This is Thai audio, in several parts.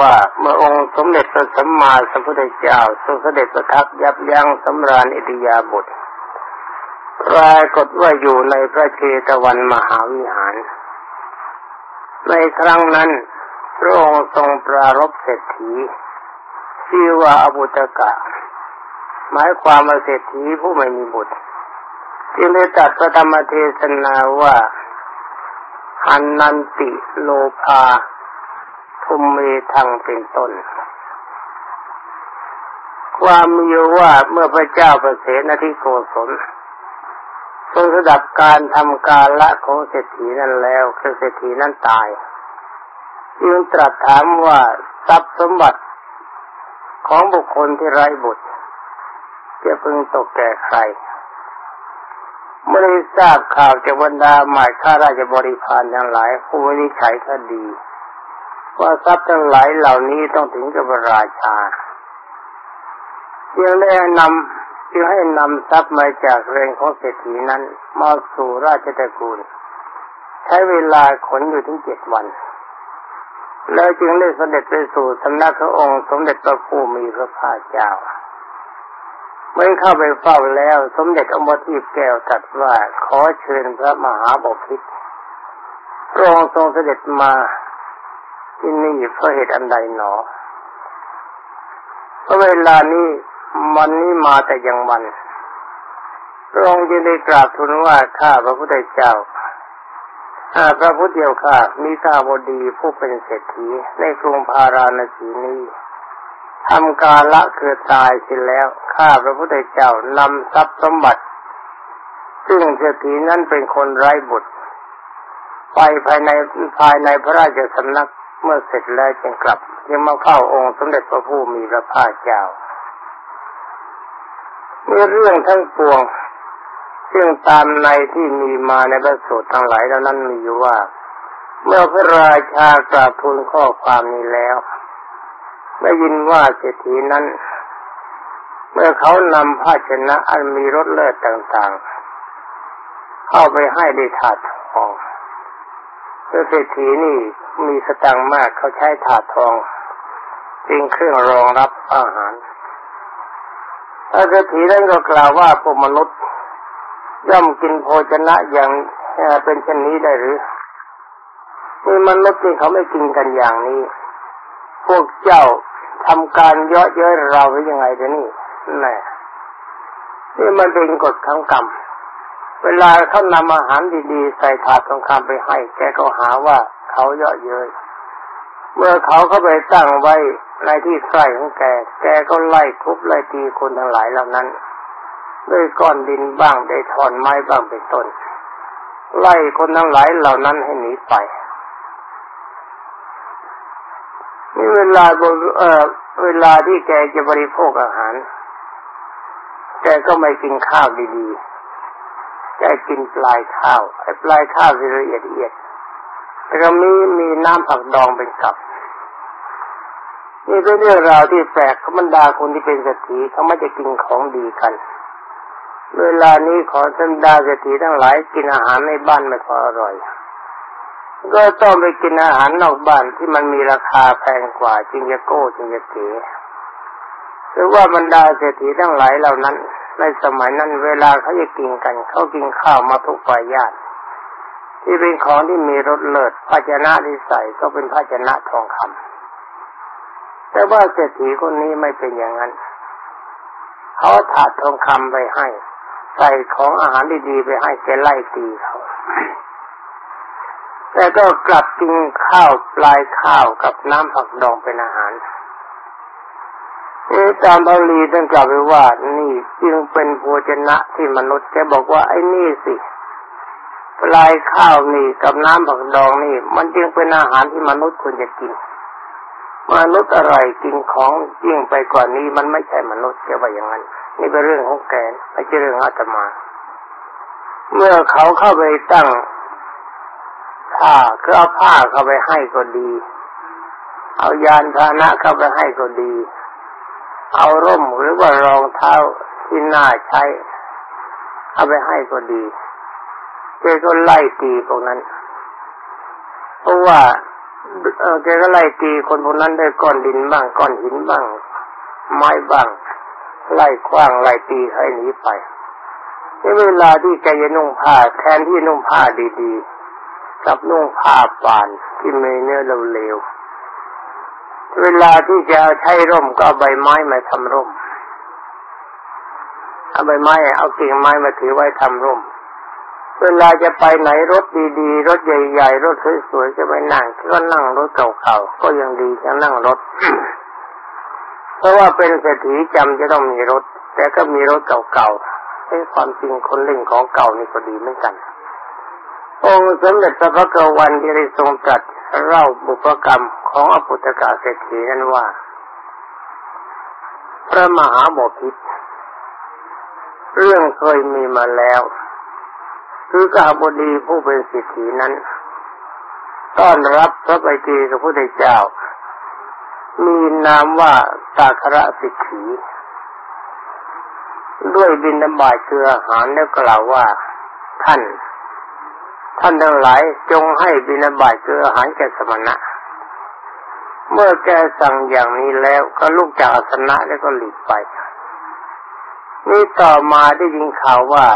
ว่าเมื่อองค์สมเด็จพระสัมมาสัมพุทธเจ้าทรงเสด็จประทับยับยั้งสำราญอิทยาบทปรากฏว่าอยู่ในพระเจตวันมหาวิหาร ในครั้งนั้น พระองค์ทรงปรารบเศรษฐีชื่อว่าอบุตกะ หมายความว่าเศรษฐีผู้ไม่มีบุตรจึงได้ตัดพระธรรมเทศนาว่าหันนันติโลภา ทุมเมทังเป็นต้น ความมีว่าเมื่อพระเจ้าประเสนทิโกศลทรงสดับการทำการละของเศรษฐีนั้นแล้วคือเศรษฐีนั้นตายจึงตรัสถามว่าทรัพย์สมบัติของบุคคลที่ไร้บุตรจะพึงตกแก่ใครเมื่อได้ทราบข่าวจากบรรดาหมายข้าราชบริพารทั้งหลายผู้วินิจฉัยคดี ว่าทรัพย์ทั้งหลายเหล่านี้ต้องถึงกับราชาจึงได้นำจึงให้นำทรัพย์มาจากเรงของเศรษฐีนั้นมาสู่ราชตระกูล ใช้เวลาขนอยู่ถึงเจ็ดวัน แล้วจึงได้เสด็จไปสู่สำนักพระองค์ สมเด็จพระผู้มีพระภาคเจ้าเมื่อเข้าไปเฝ้าแล้ว สมเด็จอมทีพแก้วตรัสว่าขอเชิญพระมหาบพิตรพระองค์ทรงเสด็จมา ที่นี่เพราะเหตุอันใดหนอ เพราะเวลานี้มันนี้มาแต่ยังวันพระองค์จึงได้กราบทูลว่าข้าพระพุทธเจ้าข้าพระพุทธเจ้าข้ามีตาบดีผู้เป็นเศรษฐีในกรุงพาราณสีนี้ทำการละคือตายเสร็จแล้วข้าพระพุทธเจ้านำทรัพย์สมบัติ ซึ่งเศรษฐีนั้นเป็นคนไร้บุตร ไปภายในภายในพระราชสำนัก เมื่อเสร็จแล้วจึงกลับ ยังมาเข้าองค์สมเด็จพระผู้มีพระภาคเจ้า เมีเรื่องทั้งปวงซึ่งตามในที่มีมาในพระสูตรทั้งหลายแล้วนั้นมีอยู่ว่า เมื่อพระราชากราบทูลข้อความนี้แล้วได้ยินว่าเศรษฐีนั้น เมื่อเขานำภาชนะอันมีรสเลิศต่างๆ เข้าไปให้ได้ถาดทอง เศรษฐีนี่มีสตังมากเขาใช้ถาดทองเป็นเครื่องรองรับอาหารพระเศรษฐีนั้นก็กล่าวว่าพวกมนุษย์ ย่อมกินโภชนะอย่างเป็นเช่นนี้ได้หรือมีมนุษย์ที่เขาไม่กินกันอย่างนี้ พวกเจ้าทำการเยอะเย้ยเราหรือยังไงเดี๋ยวนี้แน่นี่มันเป็นกฎของกรรม เวลาเขานำอาหารดีๆ ใส่ถาดทองคำไปให้ แกก็หาว่าเขาเยอะเย้ยเมื่อเขาเข้าไปตั้งไว้ในที่ใกล้ของแก แกก็ไล่ทุบไล่ตีคนทั้งหลายเหล่านั้น ด้วยก้อนดินบ้างได้ถอนไม้บ้างเป็นต้น ไล่คนทั้งหลายเหล่านั้นให้หนีไปนี่เวลาเออเวลาที่แกจะบริโภคอาหาร แกก็ไม่กินข้าวดีๆ แกกินปลายข้าวไอ้ปลายข้าวละเอียดเอียดแต่ก็มีมีน้ำผักดองเป็นกับนี่เป็นเรื่องราวที่แปลกขบรรดาคนที่เป็นเศรษฐีเขาไม่จะกินของดีกัน เวลานี้ขอท่านดาเศรษฐีทั้งหลายกินอาหารในบ้านไม่พออร่อย ก็ต้องไปกินอาหารนอกบ้านที่มันมีราคาแพงกว่าจึงจะโก้จึงจะเก๋หรือว่าบรรดาเศรษฐีทั้งหลายเหล่านั้น ในสมัยนั้นเวลาเขาจะกินกัน เขากินข้าวมาทุกฝ่ายญาติ ที่เป็นของที่มีรสเลิศภาชนะที่ใส่ก็เป็นภาชนะทองคำแต่ว่าเศรษฐีคนนี้ไม่เป็นอย่างนั้น เขาถาดทองคำไปให้ ใส่ของอาหารดีๆไปให้แกไล่ตีเขาแต่ก็กลับกินข้าวปลายข้าวกับน้ำผักดองเป็นอาหาร นี่ตามบาลีท่านกล่าวไว้ว่านี่จึงเป็นโภชนะที่มนุษย์แกบอกว่าไอ้นี่สิปลายข้าวนี่กับน้ำผักดองนี่ มันจึงเป็นอาหารที่มนุษย์ควรจะกิน มนุษย์อะไรกินของยิ่งไปกว่านี้มันไม่ใช่มนุษย์แกว่าอย่างนั้น นี่เป็นเรื่องของแกไม่ใช่เรื่องอาตมา เมื่อเขาเข้าไปตั้งผ้าคือเอาผ้าเข้าไปให้ก็ดี เอายานพาหนะเข้าไปให้ก็ดี เอาร่มหรือว่ารองเท้าที่น่าใช้ เอาไปให้ก็ดีเจก็ไล่ตีพวกนั้น เพราะว่าเออแกก็ไล่ตีคนพวกนั้นด้วยก้อนดินบ้างก้อนหินบ้าง ไม้บ้าง ไล่คว้างไล่ตีให้หนีไปในเวลาที่แกจะนุ่งผ้าแทนที่นุ่งผ้าดีๆกับนุ่งผ้าป่านที่มีเนื้อเร็วๆ เวลาที่จะใช้ร่มก็เอาใบไม้มาทำร่ม เอาใบไม้ เอากิ่งไม้มาถือไว้ทำร่ม เวลาจะไปไหนรถดีๆ รถใหญ่ๆ รถสวยๆจะไปนั่งก็นั่งรถเก่าๆ ก็ยังดียังนั่งรถ เพราะว่าเป็นเศรษฐีจำจะต้องมีรถ แต่ก็มีรถเก่าๆให้ความจริงคนเล่นของเก่านี่ก็ดีเหมือนกัน องค์สมเด็จพระพักวันที่ได้ทรงตรัส เล่าบุพกรรมของอปุตกะเศรษฐีนั้นว่า พระมหาบพิตรเรื่องเคยมีมาแล้ว คือกาบดีผู้เป็นสิทธินั้น ต้อนรับพระไปจีกับพระพุทธเจ้า มีนามว่าตาคระสิทธิด้วยบินนบาตเกลืออาหารแล้วกล่าวว่า ท่าน ท่านทั้งหลายจงให้บินบาตเกลืออาหารแก่สมณะ เมื่อแกสั่งอย่างนี้แล้วก็ลุกจากอาสนะแล้วก็หลีกไปนี่ต่อมาได้ยินข่าวว่า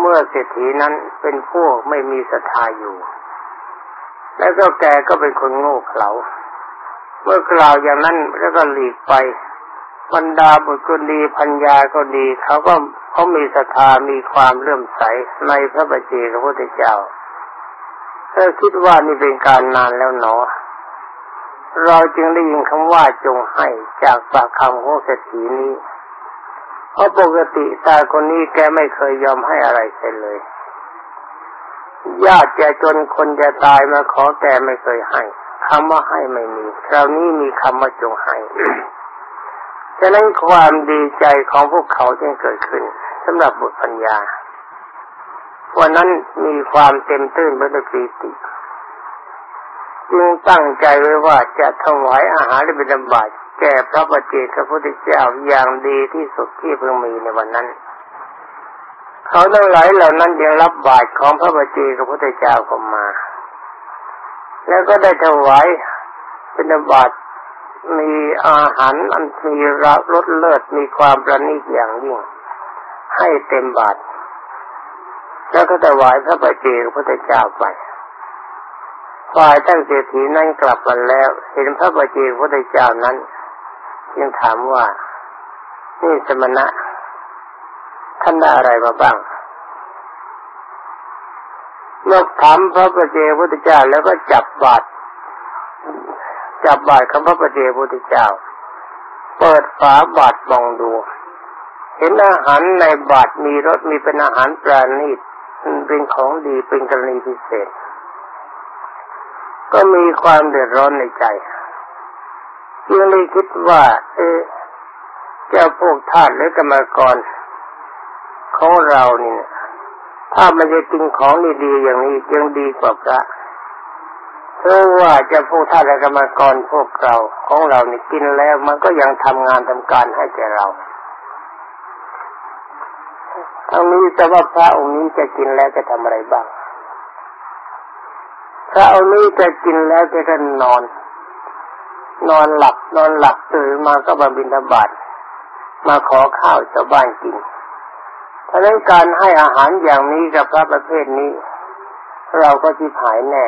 เมื่อเศรษฐีนั้นเป็นพวกไม่มีศรัทธาอยู่ แล้วก็แกก็เป็นคนโง่เขลา เมื่อกล่าวอย่างนั้นแล้วก็หลีกไปบรรดาบุตรก็ดีพัญญาก็ดีเขาก็เขามีศรัทธามีความเลื่อมใสในพระบัจเจกพระพุทธเจ้า เธอคิดว่านี่เป็นการนานแล้วหนอ เราจึงได้ยินคำว่าจงให้จากปากคำของเศรษฐีนี้ เพราะปกติตาคนนี้แกไม่เคยยอมให้อะไรเสร็จเลย ญาติแกจนคนจะตายมาขอแกไม่เคยให้คำว่าให้ไม่มี คราวนี้มีคำว่าจงให้ฉะนั้นความดีใจของพวกเขาจึงเกิดขึ้นสำหรับบุตรปัญญา วันนั้นมีความเต็มตื้นไปด้วยปีติจึงตั้งใจไว้ว่าจะถวายอาหารและบิณฑบาตแก่พระปฏิเจกพระพุทธเจ้าอย่างดีที่สุดที่เพิ่งมีในวันนั้น เขาทั้งหลายเหล่านั้นยังรับบาตรของพระปฏิเจกพระพุทธเจ้าก็มา แล้วก็ได้ถวายเป็นบาตรมีอาหารอันมีรสเลิศมีความประณีตอย่างยิ่งให้เต็มบาตร แล้วก็ถวายพระปฏิเจกพระพุทธเจ้าไป ฝ่ายท่านเศรษฐีนั้นกลับมาแล้ว เห็นพระปฏิเจกพระพุทธเจ้านั้นยังถามว่า นี่สมณะ ท่านได้อะไรมาบ้างเมื่อถามพระประเจพุทธเจ้าแล้วก็จับบาตรจับบาตรคำพระประเจพุทธเจ้า เปิดฝาบาตรมองดูเห็นอาหารในบาตรมีรสมีเป็นอาหารปราณีต เป็นของดีเป็นกรณีพิเศษ ก็มีความเดือดร้อนในใจจึงเลยคิดว่า เออเจ้าพวกทาสหรือกรรมกรของเรานี่ถ้ามันจะกินของดีๆอย่างนี้ยังดีกว่าพระเพราะว่าจะพวกทาสและกรรมกรพวกเราของเรานี่กินแล้วมันก็ยังทำงานทำการให้แก่เรา ทั้งนี้แต่ว่าพระองค์นี้จะกินแล้วจะทำอะไรบ้าง พระองค์นี้จะกินแล้วจะก็นอน นอนหลับนอนหลับตื่นมาก็มาบินทบาทมาขอข้าวชาวบ้านกินเพราะนั้นการให้อาหารอย่างนี้กับพระประเภทนี้ เราก็จิหายแน่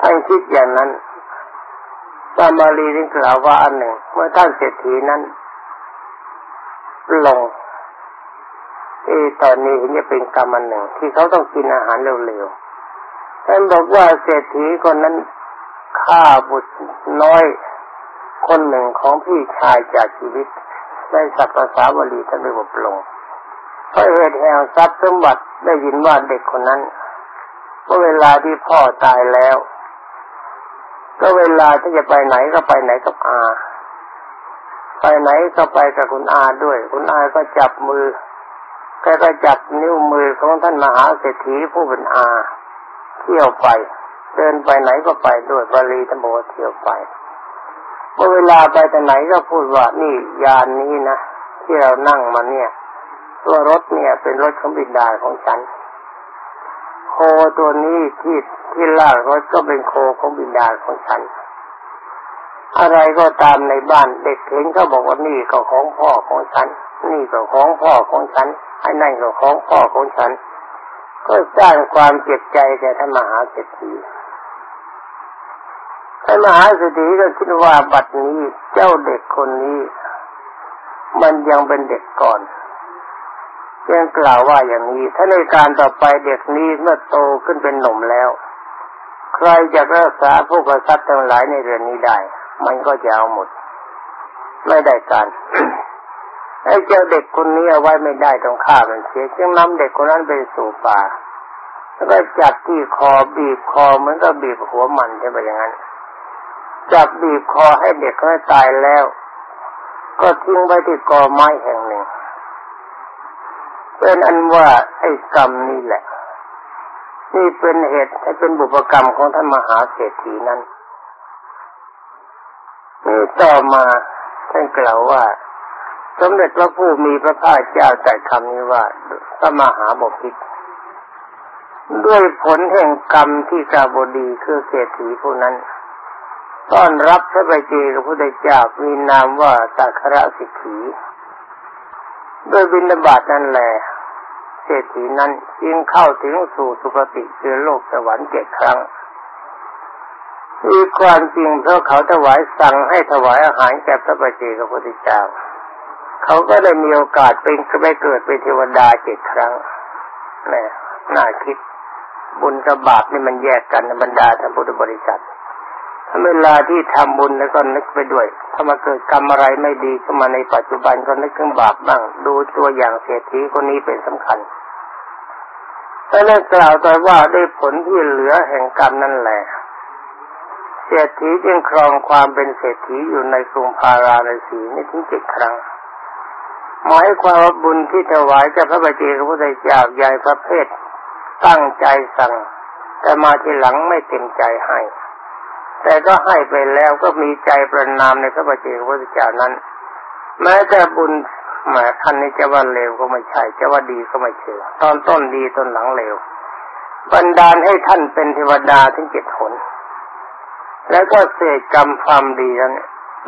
ท่านคิดอย่างนั้นตามาลีได้กล่าวว่าอันหนึ่ง เมื่อท่านเศรษฐีนั้นลง เอตอนนี้เห็นจะเป็นกรรมอันหนึ่ง ที่เขาต้องกินอาหารเร็วๆท่านบอกว่าเศรษฐีคนนั้นฆ่าบุตรน้อยคนหนึ่งของพี่ชายจากชีวิตในสัพภาษาวลีท่านได้บลงเพราะเหตุแห่งทรัพย์สมบัติได้ยินว่าเด็กคนนั้นเมื่อเวลาที่พ่อตายแล้ว ก็เวลาที่จะไปไหนก็ไปไหนกับอา ไปไหนก็ไปกับคุณอาด้วย คุณอาก็จับมือ แกก็จับนิ้วมือของท่านมหาเศรษฐีผู้เป็นอา เที่ยวไป เดินไปไหนก็ไปด้วยบาลีธรรมโอเที่ยวไปเมื่อเวลาไปแต่ไหนก็พูดว่านี่ยานนี้นะที่เรานั่งมาเนี่ย ตัวรถเนี่ยเป็นรถของบินดาของฉันโคตัวนี้ที่ที่ลากรถก็เป็นโคของบิดาของฉัน อะไรก็ตามในบ้านเด็กเห็นก็บอกว่านี่ก็ของพ่อของฉัน นี่ก็ของพ่อของฉันไอ้นั่นก็ของพ่อของฉัน ก็สร้างความเจ็บใจแก่ท่านมหาเศรษฐีท่านมหาเศรษฐีก็คิดว่าบัดนี้เจ้าเด็กคนนี้ มันยังเป็นเด็กก่อนยังกล่าวว่าอย่างนี้ ถ้าในการต่อไปเด็กนี้เมื่อโตขึ้นเป็นหนุ่มแล้ว ใครจะรักษาผู้กษัตริย์ทั้งหลายในเรือนนี้ได้ มันก็จะเอาหมด ไม่ได้การ ไอ้เจ้าเด็กคนนี้เอาไว้ไม่ได้ต้องฆ่ามันเสียจึงนำเด็กคนนั้นไปสู่ป่าแล้วก็จับที่คอบีบคอเหมือนกับบีบหัวมันใช่ไหมอย่างนั้น จับบีบคอให้เด็กเขาตายแล้ว ก็ทิ้งไว้ที่กอไม้แห่งหนึ่งเป็นอันว่าไอ้กรรมนี่แหละ นี่เป็นเหตุให้เป็นบุพกรรมของท่านมหาเศรษฐีนั้นนี่ต่อมาท่านกล่าวว่า สมเด็จพระผู้มีพระภาคเจ้าแต่คำนี้ว่าสมหาบพิตรด้วยผลแห่งกรรมที่กาบดีคือเศรษฐีผู้นั้น ต้อนรับพระบเจกับพระเจ้ามีนามว่าสักระสิกขีโดยบินบาตนั่นแหละเศรษฐีนั้นจึงเข้าถึงสู่สุคติคือโลกสวรรค์เจ็ดครั้งมีความจริงเพราะเขาถวายสั่งให้ถวายอาหารแก่พระบเจกับพระพุทธเจ้า เขาก็ได้มีโอกาสเป็นไปเกิดเป็นเทวดาเจ็ดครั้งนี่น่าคิดบุญกับบาปนี่มันแยกกันในบรรดาท่านพุทธบริษัทถ้าเวลาที่ทำบุญแล้วก็นึกไปด้วย ถ้ามาเกิดกรรมอะไรไม่ดีขึ้นมาในปัจจุบันก็นึกถึงบาปบ้าง ดูตัวอย่างเศรษฐีคนนี้เป็นสำคัญแต่ได้กล่าวแต่ว่าได้ผลที่เหลือแห่งกรรมนั่นแหละ เศรษฐีจึงครองความเป็นเศรษฐีอยู่ในกรุงพาราณสีนี่ถึงเจ็ดครั้ง หมายความว่าบุญที่ถวายแก่พระบัจเจกพระพุทธเจ้าใหญ่ประเภท ตั้งใจสั่ง แต่มาทีหลังไม่เต็มใจให้ แต่ก็ให้ไปแล้วก็มีใจประนามในพระบัจเจกพุทธเจ้านั้น แม้แต่บุญแม้ท่านนี้จะว่าเลวก็ไม่ใช่จะว่าดีก็ไม่เชื่อตอนต้นดีตอนหลังเลวบันดาลให้ท่านเป็นเทวดาถึงเจ็ดหนแล้วก็เสกกรรมความดีนั้น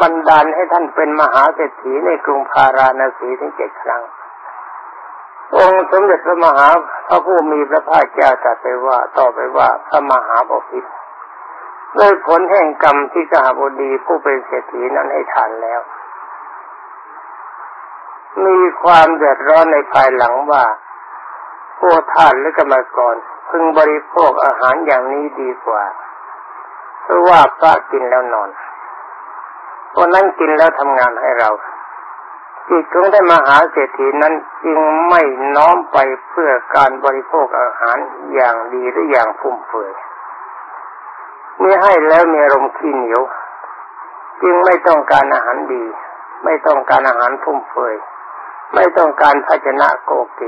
บันดาลให้ท่านเป็นมหาเศรษฐีในกรุงพาราณสีถึงเจ็ดครั้ง องค์สมเด็จพระมหาพระผู้มีพระภาคเจ้าตรัสไปว่าต่อไปว่าพระมหาบพิตรด้วยผลแห่งกรรมที่กหบดีผู้เป็นเศรษฐีนั้นให้ทานแล้ว มีความเดือดร้อนในภายหลังว่าผู้ทานหรือกรรมกรพึงบริโภคอาหารอย่างนี้ดีกว่า เพราะว่าพระกินแล้วนอน คนนั้นกินแล้วทำงานให้เราจิตของได้มหาเศรษฐีนั้นจึงไม่น้อมไปเพื่อการบริโภคอาหารอย่างดีหรืออย่างฟุ่มเฟือยมีให้แล้วมีรมขี้เหนียว จึงไม่ต้องการอาหารดี ไม่ต้องการอาหารฟุ่มเฟือยไม่ต้องการภาชนะโกเก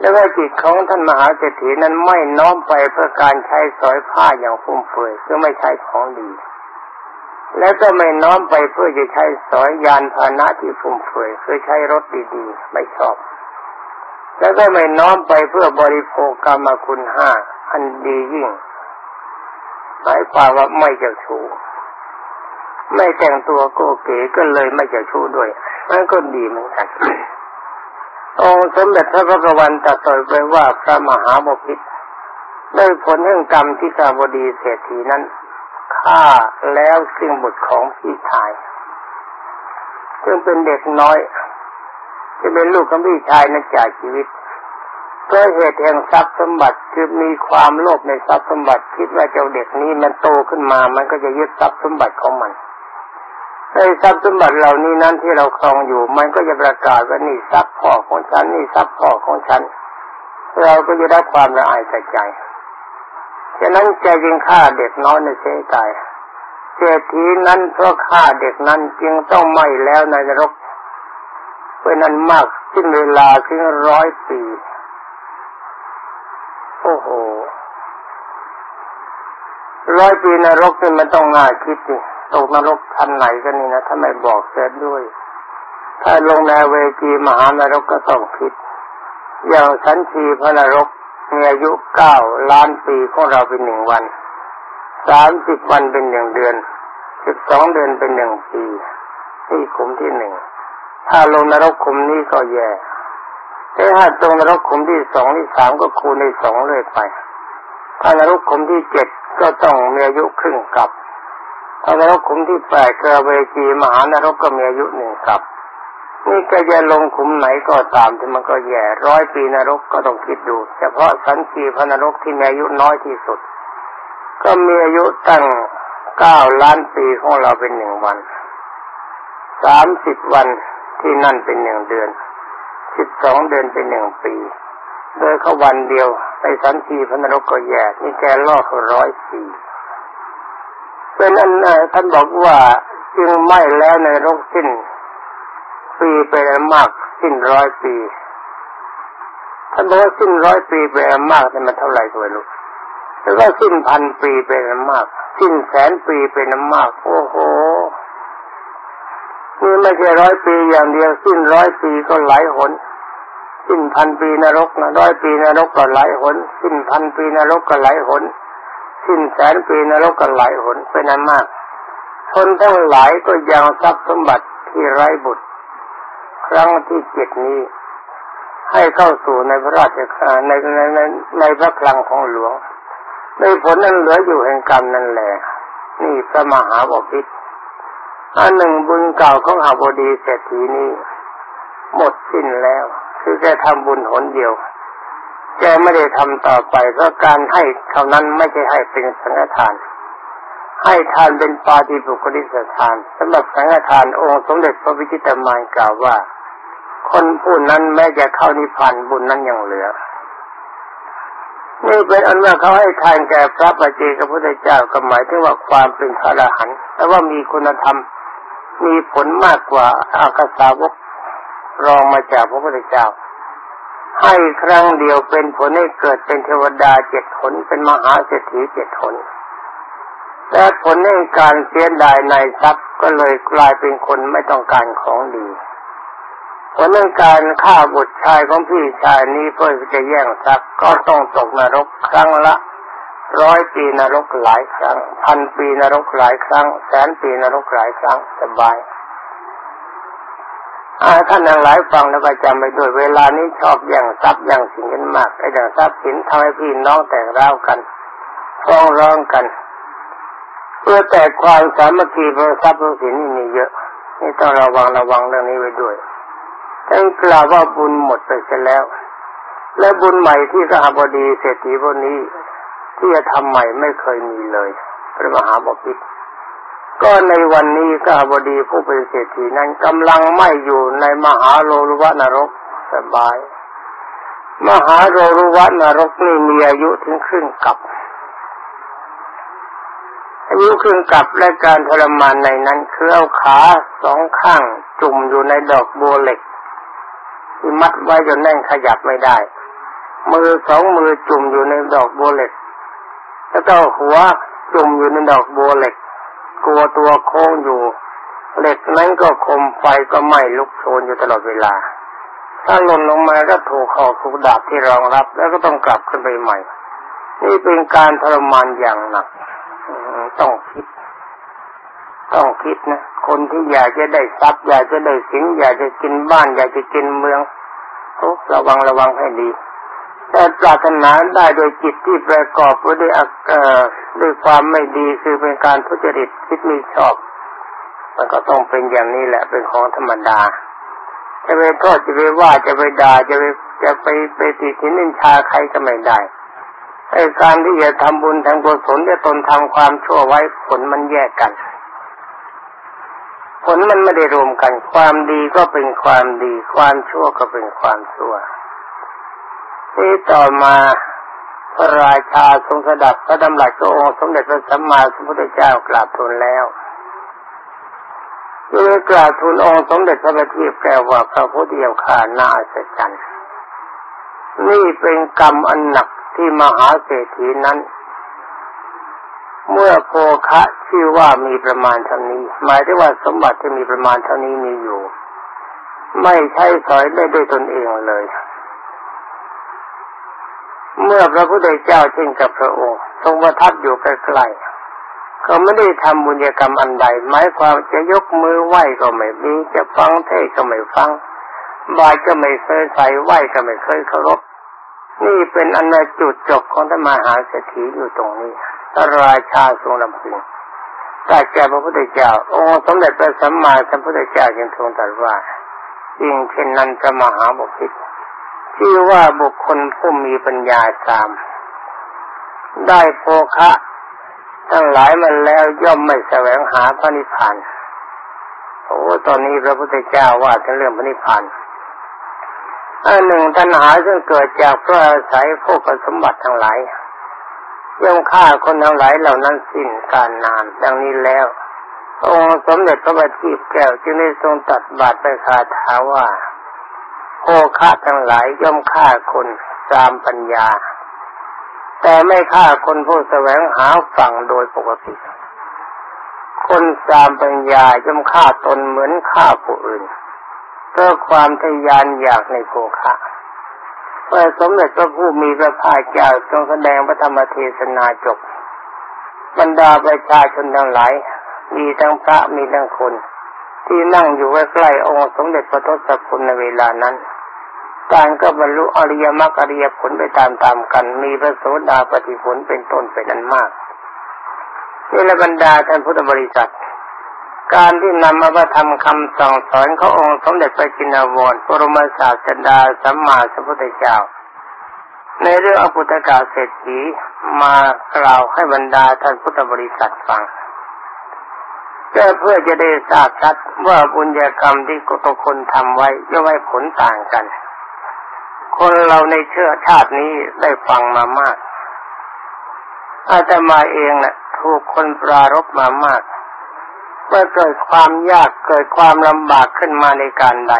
แล้วก็จิตของท่านมหาเศรษฐีนั้นไม่น้อมไปเพื่อการใช้สอยผ้าอย่างฟุ่มเฟือยคือไม่ใช้ของดี แล้วก็ไม่น้อมไปเพื่อจะใช้สอยยานพาหนะที่ฟุ่มเฟือยคือใช้รถดีๆ ไม่ชอบ แล้วก็ไม่น้อมไปเพื่อบริโภคกรรมคุณห้าอันดียิ่งหมายความว่าไม่เจ้าชู้ไม่แต่งตัวโกเก๋ก็เลยไม่เจ้าชู้ด้วยนั่นก็ดีเหมือนกันองสมเด็จพระพุทธวันตรัสไว้ว่าพระมหาบพิตรได้ผลแห่งกรรมที่กาบดีเศรษฐีนั้น ฆ่าแล้วซึ่งบุตรของพี่ชาย ซึ่งเป็นเด็กน้อย จะเป็นลูกของพี่ชายนั้นจากชีวิตเพราะเหตุแห่งทรัพย์สมบัติคือมีความโลภในทรัพย์สมบัติคิดว่าเจ้าเด็กนี้มันโตขึ้นมา มันก็จะยึดทรัพย์สมบัติของมันในทรัพย์สมบัติเหล่านี้นั้นที่เราครองอยู่ มันก็จะประกาศว่านี่ทรัพย์พ่อของฉันนี่ทรัพย์พ่อของฉัน เราก็จะได้ความละอายใจ ฉะนั้นใจจึงฆ่าเด็กน้อยในเสียใจเศรษฐีนั้นเพราะฆ่าเด็กนั้นจึงต้องไหม้แล้วในนรกเป็นนั้นมากสิ้นเวลาถึงร้อยปี โอ้โหร้อยปีนรกนี่มันต้องน่าคิดสิตกนรกทันไหนกันนี่นะถ้าไม่บอกเสร็จด้วย ถ้าลงในเวจีมหานรกก็ต้องคิด อย่างสันชีพระนรก มีอายุเก้าล้านปีของเราเป็นหนึ่งวัน สามสิบวันเป็นหนึ่งเดือน สิบสองเดือนเป็นหนึ่งปีนี่ขุมที่หนึ่ง ถ้าลงนรกขุมนี้ก็แย่แต่ถ้าตรงนรกขุมที่สองที่สามก็คูณในสองเลยไป ถ้านรกขุมที่เจ็ดก็ต้องมีอายุครึ่งกับถ้านรกขุมที่แปดเกระเวจีมหานรกก็มีอายุหนึ่งกับ นี่ก็จะลงขุมไหนก็ตามที่มันก็แย่ร้อยปีนรกก็ต้องคิดดู เฉพาะสันชีพนรกที่มีอายุน้อยที่สุด ก็มีอายุตั้งเก้าล้านปีของเราเป็นหนึ่งวันสามสิบวันที่นั่นเป็นหนึ่งเดือนสิบสองเดือนเป็นหนึ่งปี โดยเขาวันเดียวในสันชีพนรกก็แย่นี่แกล่อเขาร้อยปีเป็นอันท่านบอกว่าจึงไม่แล้วในโรคสิ้น ปีเป็นมากสิ้นร้อยปีท่านบอกว่าสิ้นร้อยปีเป็นมากแต่มันเท่าไหร่ตัวลูกแต่ว่าสิ้นพันปีเป็นมาก สิ้นแสนปีเป็นมาก โอ้โหนี่ไม่ใช่ร้อยปีอย่างเดียว สิ้นร้อยปีก็หลายหน สิ้นพันปีนรกนะร้อยปีนรกก็หลายหน สิ้นพันปีนรกก็หลายหน สิ้นแสนปีนรกกันหลายหนเป็นนั้นมากคนทั้งหลายก็ยังทรัพย์สมบัติที่ไร้บุตร ครั้งที่เจ็ดนี้ ให้เข้าสู่ในพระราชในในในในพระคลังของหลวงในผลนั้นเหลืออยู่แห่งกรรมนั่นแหละนี่พระมหาบพิตรอันหนึ่งบุญเก่าของอาบดีเศรษฐีนี้ หมดสิ้นแล้ว คือแกทำบุญหนเดียวแกไม่ได้ทำต่อไปเพราะการให้เท่านั้นไม่ใช่ให้เป็นสังฆทาน ให้ทานเป็นปาฏิบุคลิสทานสำหรับสังฆทานองค์สมเด็จพระวิจิตรมายกล่าวว่า คนผู้นั้นแม้จะเข้านิพพานบุญนั้นยังเหลือ นี่เป็นอันว่าเขาให้ทานแก่พระปฏิเจกพุทธเจ้าก็หมายถึงว่าความเป็นพระอรหันต์แต่ว่ามีคุณธรรมมีผลมากกว่าอากาสาวกรองมาจากพระพุทธเจ้า ให้ครั้งเดียวเป็นผลให้เกิดเป็นเทวดาเจ็ดผลเป็นมหาเศรษฐีเจ็ดผลแต่ผลในการเสียดายในทรัพย์ก็เลยกลายเป็นคนไม่ต้องการของดี ผลในการฆ่าบุตรชายของพี่ชายนี้เพื่อจะแย่งทรัพย์ก็ต้องตกนรกครั้งละร้อยปีนรกหลายครั้ง พันปีนรกหลายครั้ง แสนปีนรกหลายครั้งสบายท่านทั้งหลายฟังแล้วก็จำไปด้วยเวลานี้ชอบอย่างทรัพย์อย่างสิ่งกันมากไอ้อย่างทรัพย์สินทำให้พี่น้องแตกร้าวกันฟ้องร้องกัน เพื่อแต่ความสามัคคีเพื่อทรัพย์สินนี่มีเยอะ นี่ต้องระวังระวังเรื่องนี้ไว้ด้วย ท่านกล่าวว่าบุญหมดไปเสียแล้ว และบุญใหม่ที่สหบดีเศรษฐีพวกนี้ ที่จะทำใหม่ไม่เคยมีเลย พระมหาบพิตรก็ในวันนี้ก็บดีผู้เป็นเศรษฐีนั้นกำลังไม่อยู่ในมหาโลรุวนรกสบาย มหาโลรุวนรกนี่มีอายุถึงครึ่งกับอายุครึ่งกับและการทรมานในนั้นคือเอาขาสองข้างจุ่มอยู่ในดอกบัวเหล็ก ที่มัดไว้จนแน่นขยับไม่ได้ มือสองมือจุ่มอยู่ในดอกบัวเหล็ก แล้วก็หัวจุ่มอยู่ในดอกบัวเหล็ก กลัวตัวโค้งอยู่ เหล็กนั้นก็คมไฟก็ไหม้ลุกโชนอยู่ตลอดเวลา ถ้าหล่นลงมาก็ถูกขอถูกดาบที่รองรับ แล้วก็ต้องกลับขึ้นไปใหม่ นี่เป็นการทรมานอย่างหนักต้องคิด ต้องคิดนะ คนที่อยากจะได้ทรัพย์อยากจะได้สินอยากจะกินบ้าน อยากจะกินเมืองโอ้ระวังระวังให้ดีแต่ปรารถนาได้โดยจิตที่ประกอบด้วยด้วยความไม่ดีคือเป็นการทุจริตคิดมีชอบ มันก็ต้องเป็นอย่างนี้แหละเป็นของธรรมดา จะไปโทษจะไปว่าจะไปด่าจะไปจะไปไปติดทินินชาใครก็ไม่ได้ไอ้การที่จะทำบุญทำกุศลจะตนทำความชั่วไว้ผลมันแยกกัน ผลมันไม่ได้รวมกัน ความดีก็เป็นความดี ความชั่วก็เป็นความชั่วที่ต่อมาพระราชาทรงสดับพระดำรัสขององค์สมเด็จพระสัมมาสัมพุทธเจ้ากราบทูลแล้วโดยกราบทูลองค์สมเด็จพระบัณฑิตแก้ว่าพระพุทธเจ้าข้าน่าอัศจรรย์นี่เป็นกรรมอันหนักที่มหาเศรษฐีนั้น เมื่อโภคะชื่อว่ามีประมาณเท่านี้ หมายถึงว่าสมบัติที่มีประมาณเท่านี้มีอยู่ ไม่ใช่สอยได้ด้วยตนเองเลย เมื่อพระพุทธเจ้าเช่นกับพระองค์ ทรงประทับอยู่ใกล้ๆเขาไม่ได้ทำบุญกรรมอันใดหมายความจะยกมือไหว้ก็ไม่มีจะฟังเทศก็ไม่ฟังบายก็ไม่เคยใส่ไหว้ก็ไม่เคยเคารพนี่เป็นอันจุดจบของธรรมหาเศรษฐีอยู่ตรงนี้ พระราชาทรงลำพึงแต่แก่พระพุทธเจ้า องค์สมเด็จพระสัมมาสัมพุทธเจ้าจึงทรงตรัสว่ายิ่งเช่นนั้นจะมหาบุพิตที่ว่าบุคคลผู้มีปัญญาสาม ได้โภคะ ทั้งหลายมันแล้วย่อมไม่แสวงหาพระนิพพานโอ้ตอนนี้พระพุทธเจ้าว่าถึงเรื่องพระนิพพานอันหนึ่งตัณหาซึ่งเกิดจากเพราะอาศัยพวกสมบัติทั้งหลาย ย่อมฆ่าคนทั้งหลายเหล่านั้นสิ้นการนานดังนี้แล้วองค์สมเด็จพระบัณฑิตแก้วจึงได้ทรงตัดบาตรไปคาถาว่าโภคะทั้งหลายย่อมฆ่าคนตามปัญญา แต่ไม่ฆ่าคนผู้แสวงหาฝั่งโดยปกติ คนตามปัญญาย่อมฆ่าตนเหมือนฆ่าผู้อื่นเพื่อความทยานอยากในโภคะ เมื่อสมเด็จพระผู้มีพระภาคเจ้าทรงแสดงพระธรรมเทศนาจบบรรดาประชาชนทั้งหลาย มีทั้งพระมีทั้งคน ที่นั่งอยู่ใกล้ๆองค์สมเด็จพระทศพลในเวลานั้นการก็บรรลุอริยมรรคอริยผลไปตามๆกัน มีพระโสดาปฏิผลเป็นต้นเป็นนั้นมากนี่ละบรรดาท่านพุทธบริษัท การที่นำมาประทำคำสั่งสอนขององค์สมเด็จพระจินวรปรมศาสดาสัมมาสัมพุทธเจ้า ในเรื่องอภุตกาเศรษฐีมากล่าวให้บรรดาท่านพุทธบริษัทฟังเพื่อเพื่อจะได้ทราบชัดว่าบุญญากรรมที่กุตคนทำไว้ย่อมให้ผลต่างกัน คนเราในเชื้อชาตินี้ได้ฟังมามากอาตมาเองนะ่ะถูกคนปรารบมามาก เมื่อเกิดความยากเกิดความลำบากขึ้นมาในการใด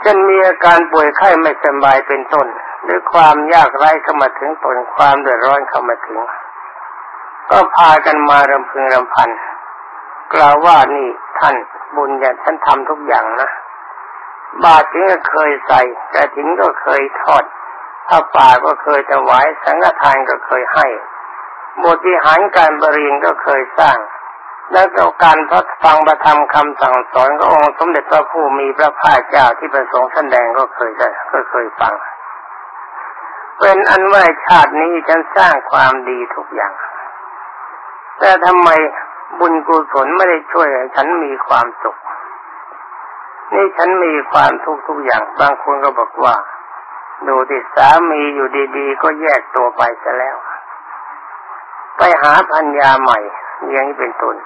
เช่นมีอาการป่วยไข้ไม่สบายเป็นต้น หรือความยากไร้เข้ามาถึงตนความเดือดร้อนเข้ามาถึง ก็พากันมารำพึงรำพัน กล่าวว่านี่ท่านบุญอย่างท่านทำทุกอย่างนะ บาตรถึงก็เคยใส่แต่ถึงก็เคยทอดผ้าป่าก็เคยถวายสังฆทานก็เคยให้ บทวิหารการบริณก็เคยสร้าง แล้วก็การทดฟังประธรรมคำสั่งสอนขององค์สมเด็จพระผู้มีพระภาคเจ้าที่ประสงค์แสดงก็เคยได้ก็เคยฟัง เป็นอันว่าชาตินี้ฉันสร้างความดีทุกอย่าง แต่ทำไมบุญกุศลไม่ได้ช่วยให้ฉันมีความสุข นี่ฉันมีความทุกข์ทุกอย่าง บางคนก็บอกว่า ดูติสามีอยู่ดีๆ ก็แยกตัวไปซะแล้ว หาพัญญาใหม่อย่างนี้เป็นต้น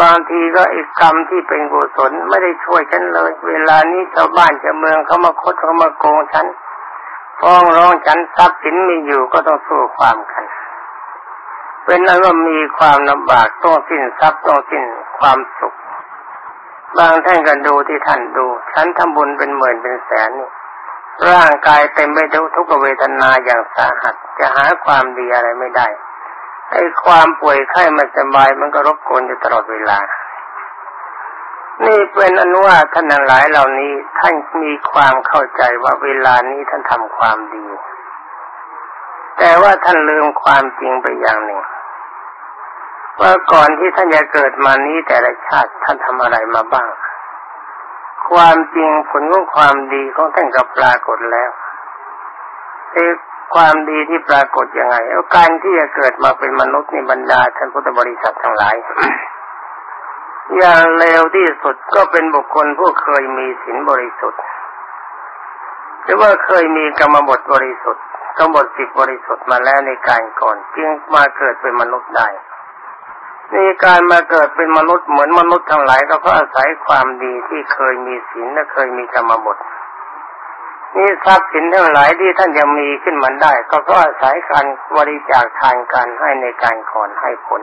บางทีก็อีกกรรมที่เป็นกุศลไม่ได้ช่วยฉันเลย เวลานี้ชาวบ้านชาวเมืองเขามาคดเขามาโกงฉันฟ้องร้องฉันทรัพย์สินมีอยู่ก็ต้องสู้ความกัน เป็นนั้นว่ามีความลำบากต้องสิ้นทรัพย์ต้องสิ้นความสุข บางท่านก็ดูที่ท่านดู ฉันทำบุญเป็นหมื่นเป็นแสนนี่ร่างกายเต็มไปด้วยทุกเวทนาอย่างสาหัสจะหาความดีอะไรไม่ได้ ไอ้ความป่วยไข้มันสบายมันก็รบกวนอยู่ตลอดเวลา นี่เป็นอนุว่าท่านหลายเหล่านี้ท่านมีความเข้าใจว่าเวลานี้ท่านทำความดี แต่ว่าท่านลืมความจริงไปอย่างหนึ่งว่าก่อนที่ท่านจะเกิดมานี้แต่ละชาติท่านทำอะไรมาบ้าง ความจริงผลของความดีของท่านก็ปรากฏแล้ว ความดีที่ปรากฏยังไงการที่จะเกิดมาเป็นมนุษย์ในบรรดาท่านพุทธบริษัททั้งหลาย อย่างเร็วที่สุดก็เป็นบุคคลผู้เคยมีศีลบริสุทธิ์ หรือว่าเคยมีกรรมบทบริสุทธิ์กรรมบทสิบบริสุทธิ์มาแล้วในการก่อนจึงมาเกิดเป็นมนุษย์ได้ในการมาเกิดเป็นมนุษย์เหมือนมนุษย์ทั้งหลายก็เพราะอาศัยความดีที่เคยมีศีลและเคยมีกรรมบท นี่ทรัพย์สินทั้งหลายที่ท่านยังมีขึ้นมาได้ ก็เพราะอาศัยการบริจาคทานการให้ในการขอนให้ผล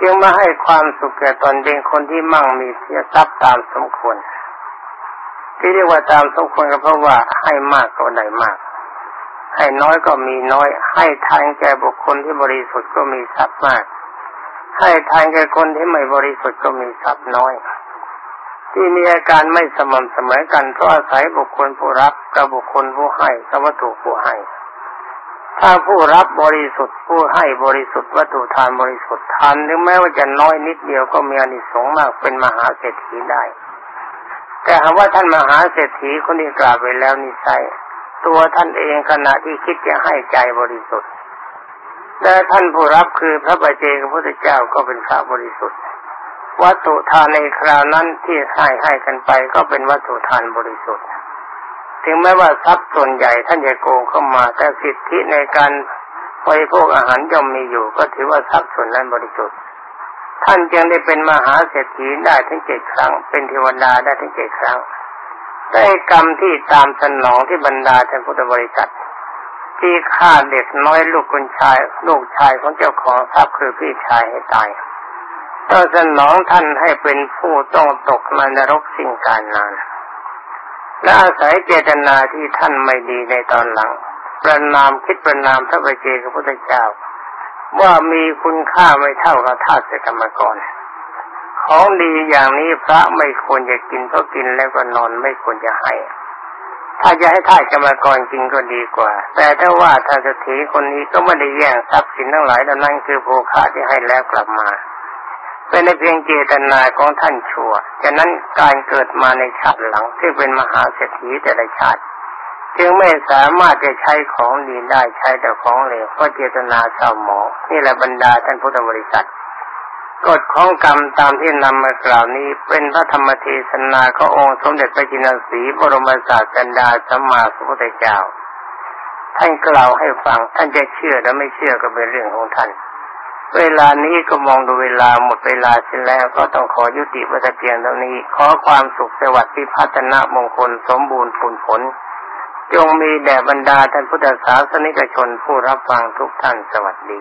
จึงมาให้ความสุขแก่ตนเป็นคนที่มั่งมีเสียทรัพย์ตามสมควรที่เรียกว่าตามสมควรก็เพราะว่าให้มากก็ได้มาก ให้น้อยก็มีน้อย ให้ทานแก่บุคคลที่บริสุทธิ์ก็มีทรัพย์มาก ให้ทานแก่คนที่ไม่บริสุทธิ์ก็มีทรัพย์น้อย ที่มีอาการไม่สม่ำเสมอกันเพราะอาศัยบุคคลผู้รับกับบุคคลผู้ให้กับวัตถุผู้ให้ ถ้าผู้รับบริสุทธิ์ผู้ให้บริสุทธิ์วัตถุทานบริสุทธิ์ทานถึงแม้ว่าจะน้อยนิดเดียวก็มีอานิสงส์มากเป็นมหาเศรษฐีได้ แต่หากว่าท่านมหาเศรษฐีคนนี้กล่าวไปแล้วนิสัยตัวท่านเองขณะที่คิดจะให้ใจบริสุทธิ์และท่านผู้รับคือพระบาเจกพระพุทธเจ้าก็เป็นพระบริสุทธิ์ วัตถุทานในคราวนั้นที่ให้ให้กันไปก็เป็นวัตถุทานบริสุทธิ์ ถึงแม้ว่าทรัพย์ส่วนใหญ่ท่านจะโกงเข้ามาแต่สิทธิในการบริโภคอาหารย่อมมีอยู่ ก็ถือว่าทรัพย์ส่วนนั้นบริสุทธิ์ ท่านจึงได้เป็นมหาเศรษฐีได้ถึงเจ็ดครั้ง เป็นเทวดาได้ถึงเจ็ดครั้ง ได้กรรมที่ตามสนองที่บรรดาท่านพุทธบริษัทที่ฆ่าเด็กน้อยลูกคนชาย ลูกชายของเจ้าของทรัพย์คือพี่ชายให้ตาย ต้องสนองท่านให้เป็นผู้ต้องตกในนรกสิ่งการนาน และอาศัยเจตนาที่ท่านไม่ดีในตอนหลัง ประนามคิดประนามพระบเจกับพระพุทธเจ้า ว่ามีคุณค่าไม่เท่ากับทาสกรรมกรของดีอย่างนี้พระไม่ควรจะกินก็กินแล้วก็นอนไม่ควรจะให้ ถ้าจะให้ท่านกรรมกรกินก็ดีกว่า แต่ถ้าว่าท่านสถีคนนี้ก็ไม่ได้แย่งทรัพย์สินทั้งหลายดังนั้นคือโภคะที่ให้แล้วกลับมา เป็นในเพียงเจตนาของท่านชั่วฉะนั้นการเกิดมาในชาติหลังที่เป็นมหาเศรษฐีแต่ละชาติ จึงไม่สามารถจะใช้ของดีได้ใช้แต่ของเหลวเพราะเจตนาเศร้าหมองนี่แหละบรรดาท่านพุทธบริษัทกฎของกรรมตามที่นำมากล่าวนี้เป็นพระธรรมเทศนาขององค์สมเด็จพระจินสีบรมศาสดาสัมมาสัมพุทธเจ้า ท่านกล่าวให้ฟังท่านจะเชื่อหรือไม่เชื่อก็เป็นเรื่องของท่าน เวลานี้ก็มองดูเวลาหมดเวลาเสร็จแล้วก็ต้องขอยุติวัตเพียงเท่านี้ ขอความสุขสวัสดิ์พิพัฒนามงคลสมบูรณ์ผลผล จงมีแด่บรรดาท่านพุทธศาสนิกชนผู้รับฟังทุกท่านสวัสดี